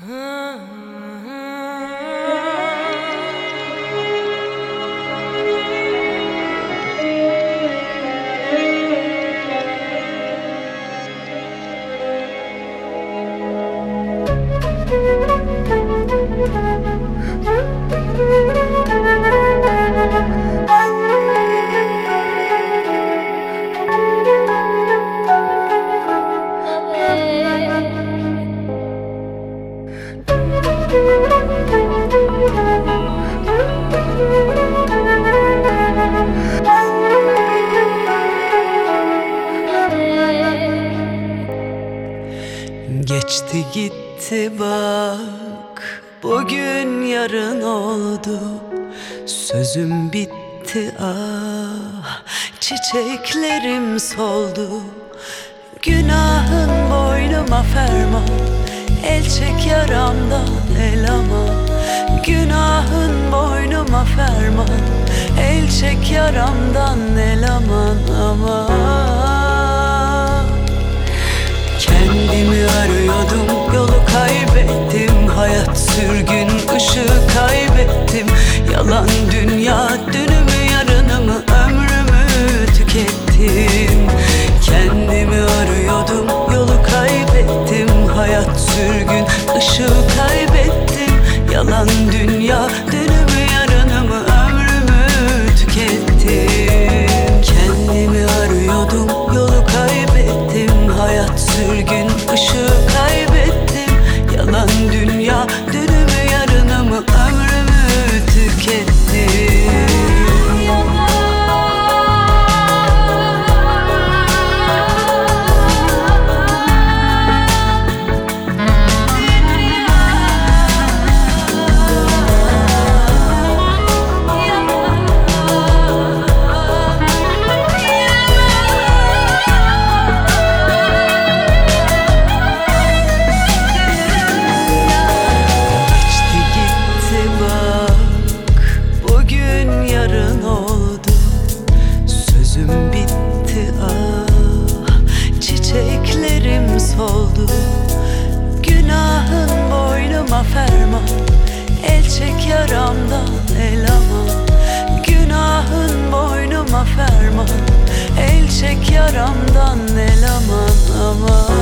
Huh? Gitti bak Bugün yarın oldu. Sözüm bitti ah Çiçeklerim soldu. Günahın boynuma ferman El çek yaramdan el ama. Günahın boynuma ferman El çek yaramdan el aman aman Soldu Günahın boynuma ferman El çek yaramdan el ama Günahın boynuma ferman El çek yaramdan el aman aman